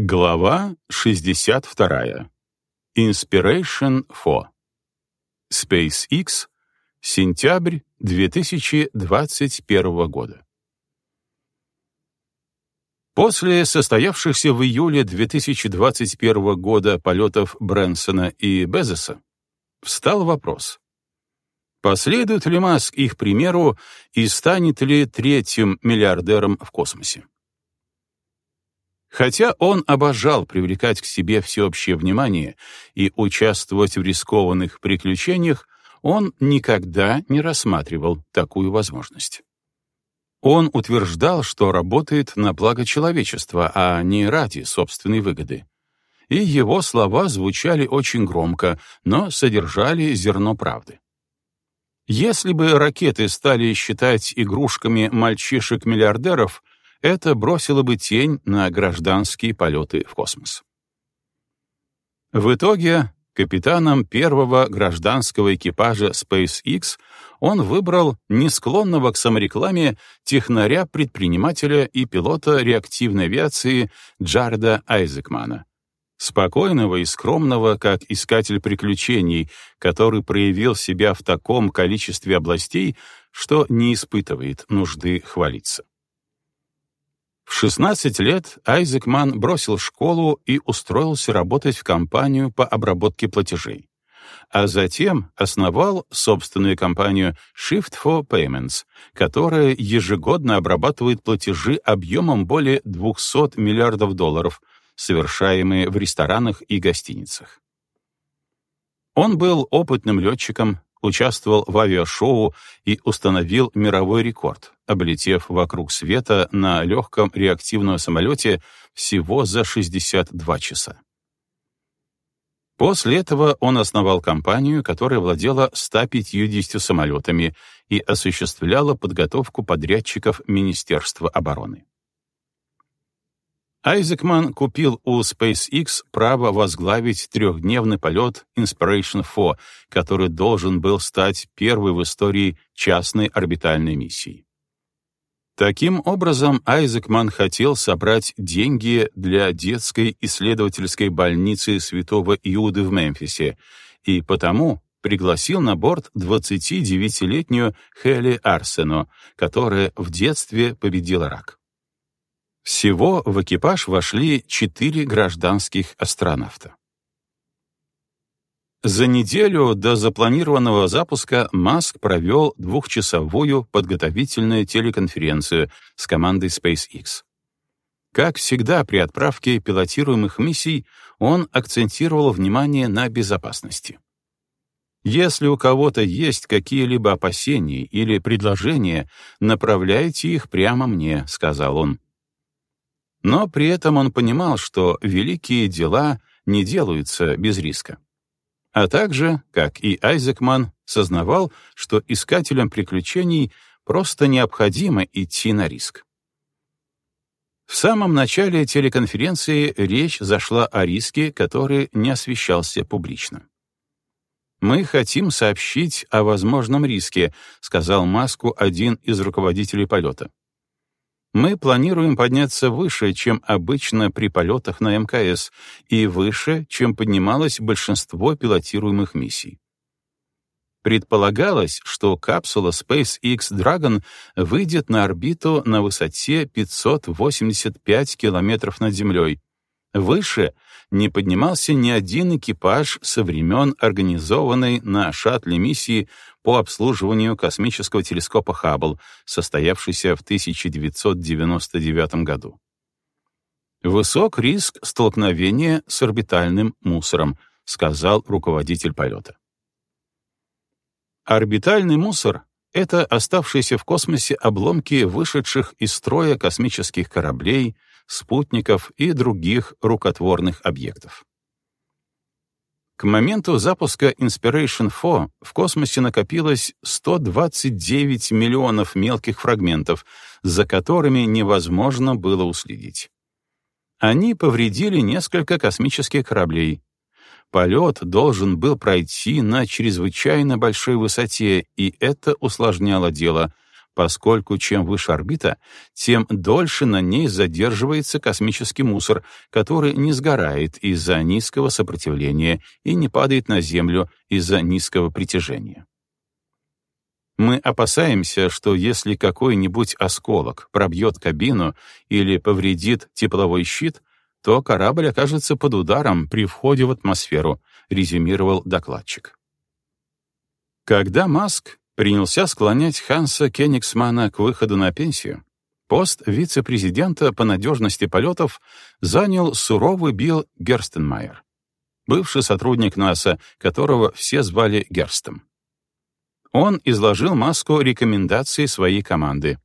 Глава 62. Inspiration 4. SpaceX. Сентябрь 2021 года. После состоявшихся в июле 2021 года полетов Брэнсона и Безоса встал вопрос, последует ли Маск их примеру и станет ли третьим миллиардером в космосе. Хотя он обожал привлекать к себе всеобщее внимание и участвовать в рискованных приключениях, он никогда не рассматривал такую возможность. Он утверждал, что работает на благо человечества, а не ради собственной выгоды. И его слова звучали очень громко, но содержали зерно правды. Если бы ракеты стали считать игрушками мальчишек-миллиардеров, это бросило бы тень на гражданские полеты в космос. В итоге капитаном первого гражданского экипажа SpaceX он выбрал не склонного к саморекламе технаря-предпринимателя и пилота реактивной авиации Джареда Айзекмана, спокойного и скромного, как искатель приключений, который проявил себя в таком количестве областей, что не испытывает нужды хвалиться. В 16 лет Айзек Ман бросил школу и устроился работать в компанию по обработке платежей. А затем основал собственную компанию Shift for Payments, которая ежегодно обрабатывает платежи объемом более 200 миллиардов долларов, совершаемые в ресторанах и гостиницах. Он был опытным летчиком, участвовал в авиашоу и установил мировой рекорд, облетев вокруг света на легком реактивном самолете всего за 62 часа. После этого он основал компанию, которая владела 150 самолетами и осуществляла подготовку подрядчиков Министерства обороны. Айзекман купил у SpaceX право возглавить трехдневный полет Inspiration 4, который должен был стать первой в истории частной орбитальной миссией. Таким образом, Айзекман хотел собрать деньги для детской исследовательской больницы Святого Иуды в Мемфисе, и потому пригласил на борт 29-летнюю Хелли Арсену, которая в детстве победила рак. Всего в экипаж вошли четыре гражданских астронавта. За неделю до запланированного запуска Маск провел двухчасовую подготовительную телеконференцию с командой SpaceX. Как всегда при отправке пилотируемых миссий, он акцентировал внимание на безопасности. Если у кого-то есть какие-либо опасения или предложения, направляйте их прямо мне, сказал он. Но при этом он понимал, что великие дела не делаются без риска. А также, как и Айзекман, сознавал, что искателям приключений просто необходимо идти на риск. В самом начале телеконференции речь зашла о риске, который не освещался публично. «Мы хотим сообщить о возможном риске», — сказал Маску один из руководителей полета мы планируем подняться выше, чем обычно при полетах на МКС, и выше, чем поднималось большинство пилотируемых миссий. Предполагалось, что капсула SpaceX Dragon выйдет на орбиту на высоте 585 километров над Землей. Выше не поднимался ни один экипаж со времен организованной на шаттле миссии по обслуживанию космического телескопа Хаббл, состоявшейся в 1999 году. «Высок риск столкновения с орбитальным мусором», сказал руководитель полета. Орбитальный мусор — это оставшиеся в космосе обломки вышедших из строя космических кораблей, спутников и других рукотворных объектов. К моменту запуска Inspiration 4 в космосе накопилось 129 миллионов мелких фрагментов, за которыми невозможно было уследить. Они повредили несколько космических кораблей. Полет должен был пройти на чрезвычайно большой высоте, и это усложняло дело, поскольку чем выше орбита, тем дольше на ней задерживается космический мусор, который не сгорает из-за низкого сопротивления и не падает на Землю из-за низкого притяжения. Мы опасаемся, что если какой-нибудь осколок пробьет кабину или повредит тепловой щит, то корабль окажется под ударом при входе в атмосферу, резюмировал докладчик. Когда Маск принялся склонять Ханса Кенигсмана к выходу на пенсию, пост вице-президента по надежности полетов занял суровый Билл Герстенмайер, бывший сотрудник НАСА, которого все звали Герстом. Он изложил Маску рекомендации своей команды.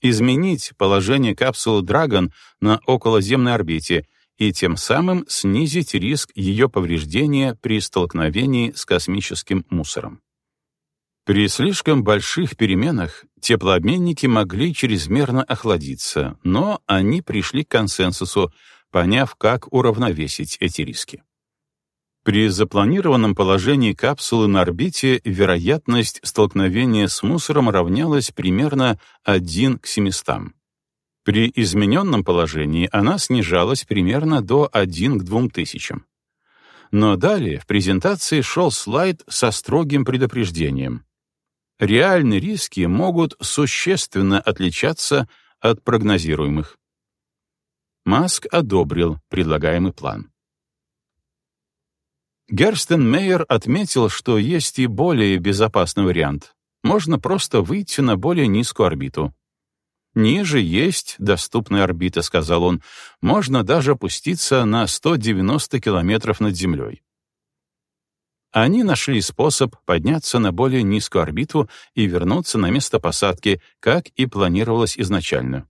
Изменить положение капсулы «Драгон» на околоземной орбите и тем самым снизить риск ее повреждения при столкновении с космическим мусором. При слишком больших переменах теплообменники могли чрезмерно охладиться, но они пришли к консенсусу, поняв, как уравновесить эти риски. При запланированном положении капсулы на орбите вероятность столкновения с мусором равнялась примерно 1 к 700. При измененном положении она снижалась примерно до 1 к 2000. Но далее в презентации шел слайд со строгим предупреждением. Реальные риски могут существенно отличаться от прогнозируемых. Маск одобрил предлагаемый план. Герстен Мейер отметил, что есть и более безопасный вариант. Можно просто выйти на более низкую орбиту. «Ниже есть доступная орбита», — сказал он. «Можно даже опуститься на 190 километров над Землей». Они нашли способ подняться на более низкую орбиту и вернуться на место посадки, как и планировалось изначально.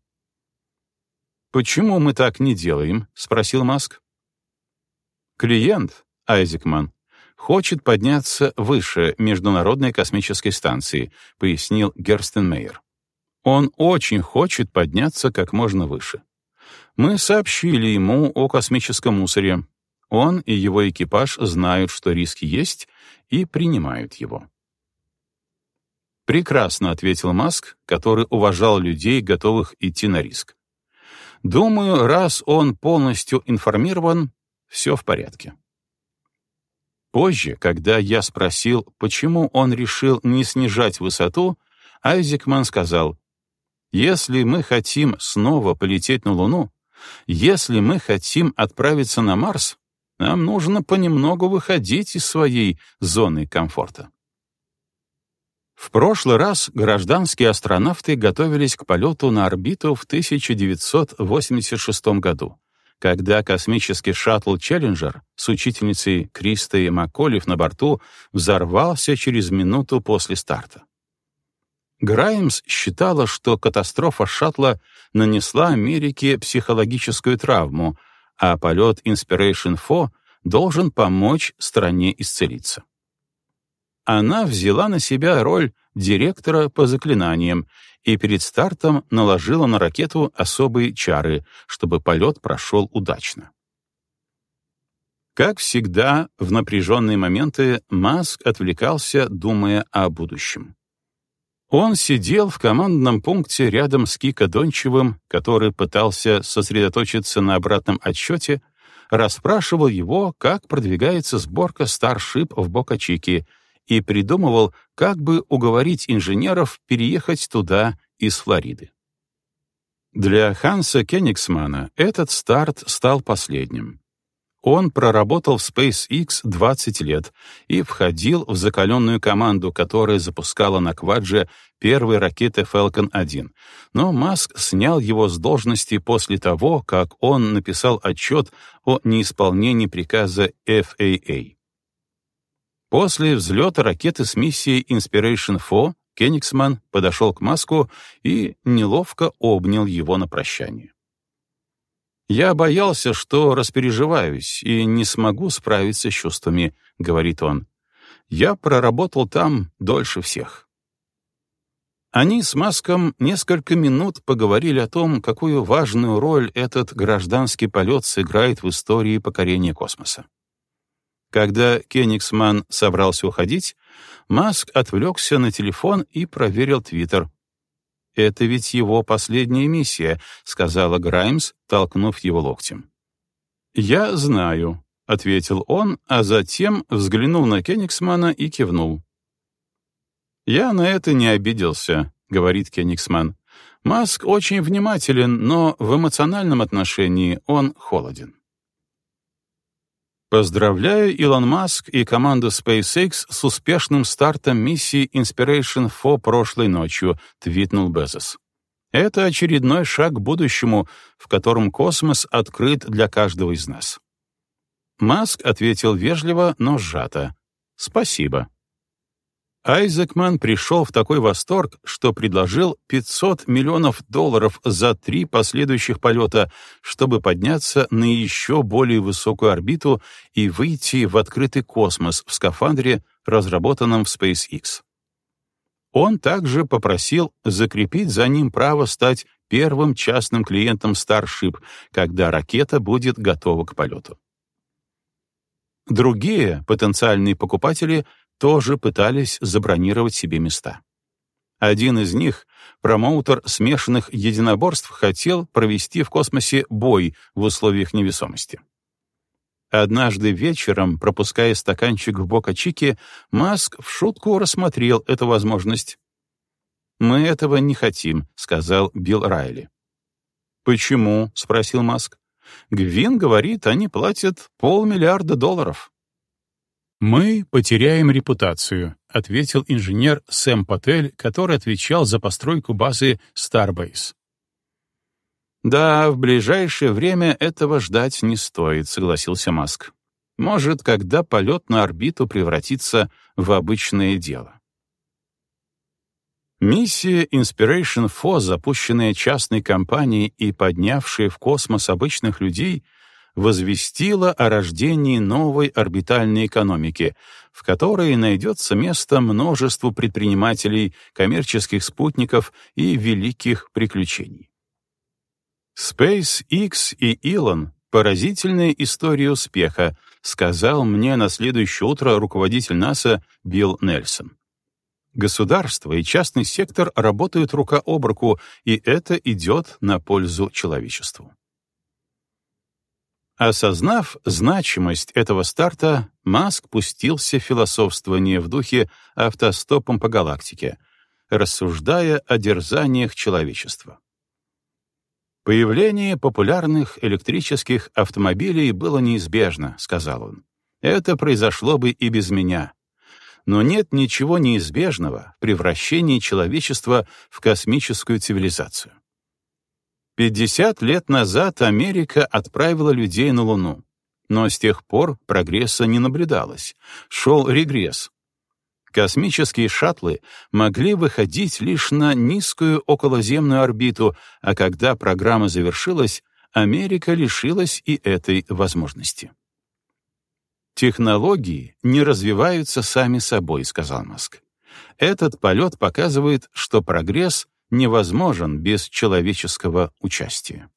«Почему мы так не делаем?» — спросил Маск. Клиент, Айзекман, хочет подняться выше Международной космической станции, пояснил Герстенмейер. Он очень хочет подняться как можно выше. Мы сообщили ему о космическом мусоре. Он и его экипаж знают, что риски есть, и принимают его. «Прекрасно», — ответил Маск, который уважал людей, готовых идти на риск. «Думаю, раз он полностью информирован, все в порядке». Позже, когда я спросил, почему он решил не снижать высоту, Айзекман сказал, «Если мы хотим снова полететь на Луну, если мы хотим отправиться на Марс, нам нужно понемногу выходить из своей зоны комфорта». В прошлый раз гражданские астронавты готовились к полету на орбиту в 1986 году когда космический шаттл «Челленджер» с учительницей Кристой Макколев на борту взорвался через минуту после старта. Граймс считала, что катастрофа шаттла нанесла Америке психологическую травму, а полет Inspiration 4 должен помочь стране исцелиться. Она взяла на себя роль директора по заклинаниям и перед стартом наложила на ракету особые чары, чтобы полет прошел удачно. Как всегда, в напряженные моменты Маск отвлекался, думая о будущем. Он сидел в командном пункте рядом с Кика Дончевым, который пытался сосредоточиться на обратном отсчете, расспрашивал его, как продвигается сборка Starship в Бока-Чики — и придумывал, как бы уговорить инженеров переехать туда из Флориды. Для Ханса Кенигсмана этот старт стал последним. Он проработал в SpaceX 20 лет и входил в закаленную команду, которая запускала на Квадже первые ракеты Falcon 1. Но Маск снял его с должности после того, как он написал отчет о неисполнении приказа FAA. После взлета ракеты с миссией Inspiration 4 Кенигсман подошел к Маску и неловко обнял его на прощание. «Я боялся, что распереживаюсь и не смогу справиться с чувствами», — говорит он. «Я проработал там дольше всех». Они с Маском несколько минут поговорили о том, какую важную роль этот гражданский полет сыграет в истории покорения космоса. Когда Кенигсман собрался уходить, Маск отвлекся на телефон и проверил Твиттер. Это ведь его последняя миссия, сказала Граймс, толкнув его локтем. Я знаю, ответил он, а затем взглянул на Кенигсмана и кивнул. Я на это не обиделся, говорит Кенигсман. Маск очень внимателен, но в эмоциональном отношении он холоден. Поздравляю Илон Маск и команду SpaceX с успешным стартом миссии Inspiration 4 прошлой ночью, твитнул Безос. Это очередной шаг к будущему, в котором космос открыт для каждого из нас. Маск ответил вежливо, но сжато. «Спасибо». Айзекман пришел в такой восторг, что предложил 500 миллионов долларов за три последующих полета, чтобы подняться на еще более высокую орбиту и выйти в открытый космос в скафандре, разработанном в SpaceX. Он также попросил закрепить за ним право стать первым частным клиентом Starship, когда ракета будет готова к полету. Другие потенциальные покупатели тоже пытались забронировать себе места. Один из них, промоутер смешанных единоборств, хотел провести в космосе бой в условиях невесомости. Однажды вечером, пропуская стаканчик в бока Чики, Маск в шутку рассмотрел эту возможность. «Мы этого не хотим», — сказал Билл Райли. «Почему?» — спросил Маск. «Гвин говорит, они платят полмиллиарда долларов». «Мы потеряем репутацию», — ответил инженер Сэм Патель, который отвечал за постройку базы Starbase. «Да, в ближайшее время этого ждать не стоит», — согласился Маск. «Может, когда полет на орбиту превратится в обычное дело». Миссия Inspiration 4, запущенная частной компанией и поднявшая в космос обычных людей — возвестила о рождении новой орбитальной экономики, в которой найдется место множеству предпринимателей, коммерческих спутников и великих приключений. SpaceX и Илон — поразительная история успеха, сказал мне на следующее утро руководитель НАСА Билл Нельсон. Государство и частный сектор работают рука об руку, и это идет на пользу человечеству. Осознав значимость этого старта, Маск пустился в философствование в духе автостопом по галактике, рассуждая о дерзаниях человечества. «Появление популярных электрических автомобилей было неизбежно», — сказал он. «Это произошло бы и без меня. Но нет ничего неизбежного в превращении человечества в космическую цивилизацию. 50 лет назад Америка отправила людей на Луну. Но с тех пор прогресса не наблюдалось. Шел регресс. Космические шаттлы могли выходить лишь на низкую околоземную орбиту, а когда программа завершилась, Америка лишилась и этой возможности. «Технологии не развиваются сами собой», — сказал Маск. «Этот полет показывает, что прогресс невозможен без человеческого участия.